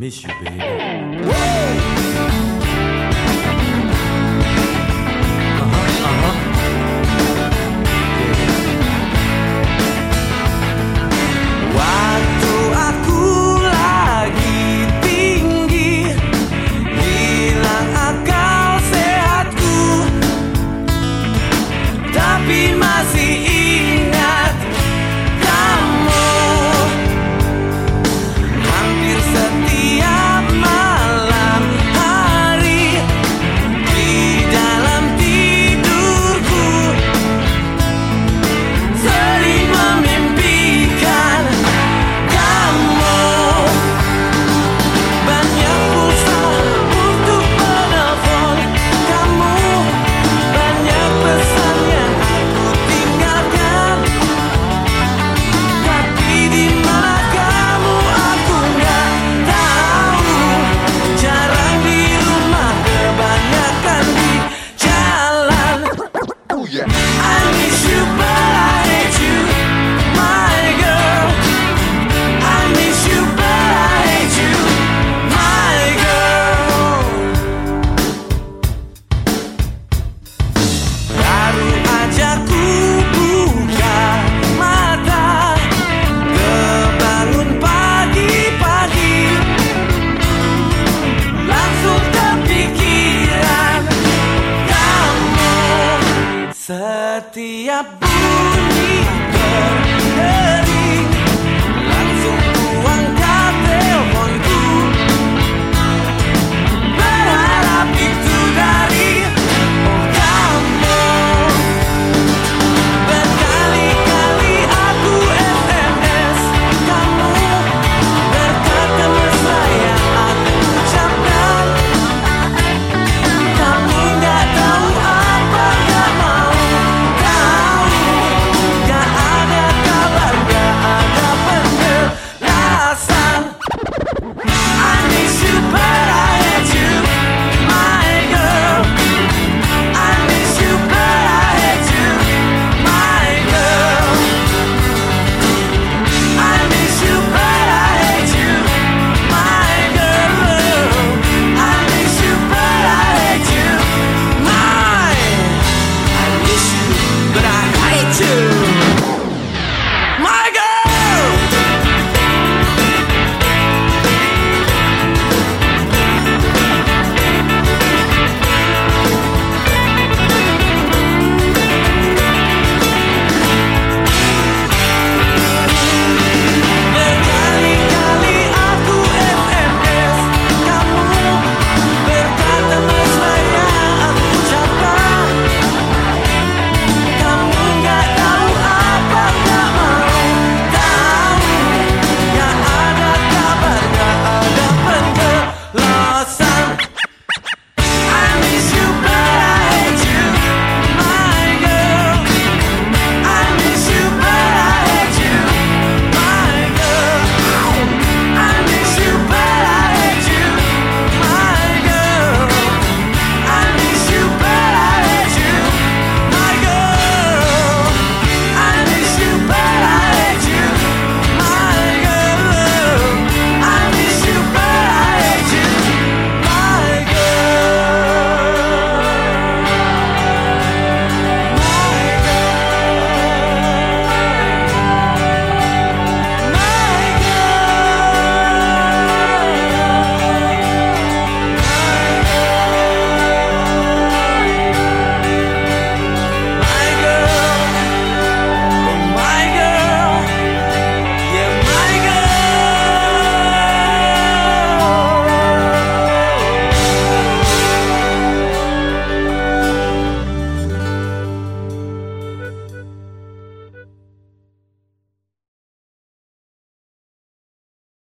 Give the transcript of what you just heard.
miss you, baby. Setiap bunyi berdengar